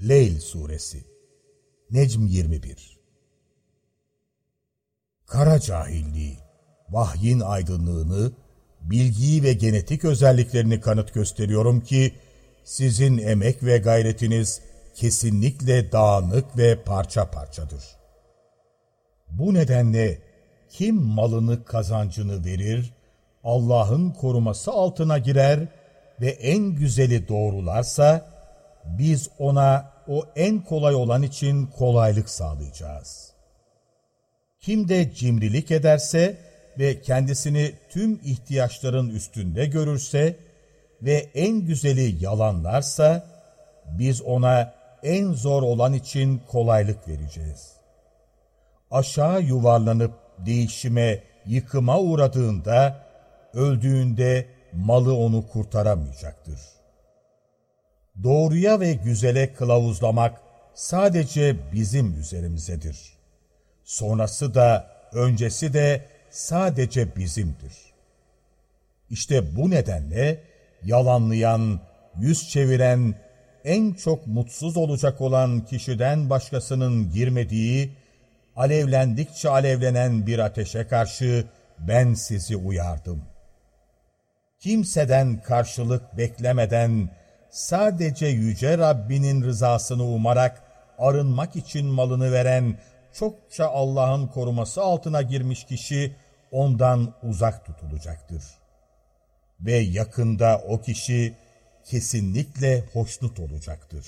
Leyl Suresi Necm 21 Kara cahilliği, vahyin aydınlığını, bilgiyi ve genetik özelliklerini kanıt gösteriyorum ki, sizin emek ve gayretiniz kesinlikle dağınık ve parça parçadır. Bu nedenle kim malını kazancını verir, Allah'ın koruması altına girer ve en güzeli doğrularsa, biz ona o en kolay olan için kolaylık sağlayacağız. Kim de cimrilik ederse ve kendisini tüm ihtiyaçların üstünde görürse ve en güzeli yalanlarsa, biz ona en zor olan için kolaylık vereceğiz. Aşağı yuvarlanıp değişime, yıkıma uğradığında, öldüğünde malı onu kurtaramayacaktır. Doğruya ve güzele kılavuzlamak sadece bizim üzerimizedir. Sonrası da, öncesi de sadece bizimdir. İşte bu nedenle yalanlayan, yüz çeviren, en çok mutsuz olacak olan kişiden başkasının girmediği, alevlendikçe alevlenen bir ateşe karşı ben sizi uyardım. Kimseden karşılık beklemeden, sadece Yüce Rabbinin rızasını umarak arınmak için malını veren, çokça Allah'ın koruması altına girmiş kişi ondan uzak tutulacaktır. Ve yakında o kişi kesinlikle hoşnut olacaktır.